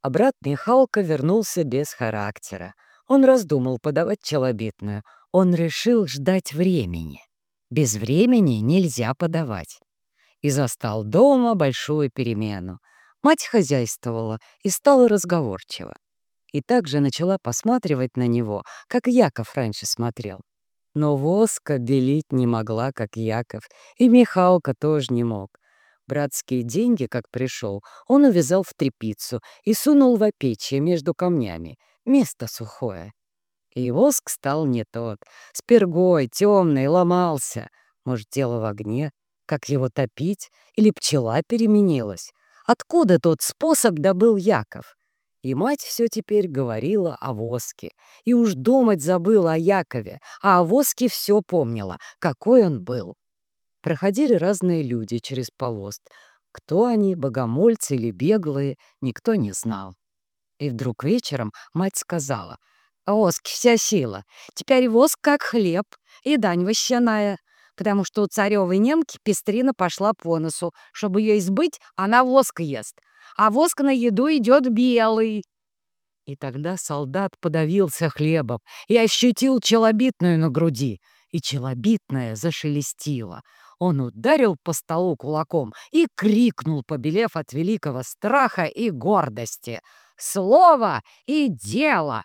А брат Михалка вернулся без характера. Он раздумал подавать челобитную. Он решил ждать времени. Без времени нельзя подавать. И застал дома большую перемену. Мать хозяйствовала и стала разговорчива. И также начала посматривать на него, как Яков раньше смотрел. Но воска белить не могла, как Яков, и Михалка тоже не мог. Братские деньги, как пришел, он увязал в трепицу и сунул в опечье между камнями. Место сухое. И воск стал не тот. С пергой, темный, ломался. Может, дело в огне? Как его топить? Или пчела переменилась? Откуда тот способ добыл Яков? И мать все теперь говорила о воске. И уж думать забыла о Якове, а о воске все помнила, какой он был. Проходили разные люди через полост. Кто они, богомольцы или беглые, никто не знал. И вдруг вечером мать сказала, «О воске вся сила. Теперь воск как хлеб и дань вощаная, потому что у царевой немки пестрина пошла по носу. Чтобы ее избыть, она воск ест, а воск на еду идет белый». И тогда солдат подавился хлебом и ощутил челобитную на груди, и челобитная зашелестила — он ударил по столу кулаком и крикнул, побелев от великого страха и гордости. «Слово и дело!»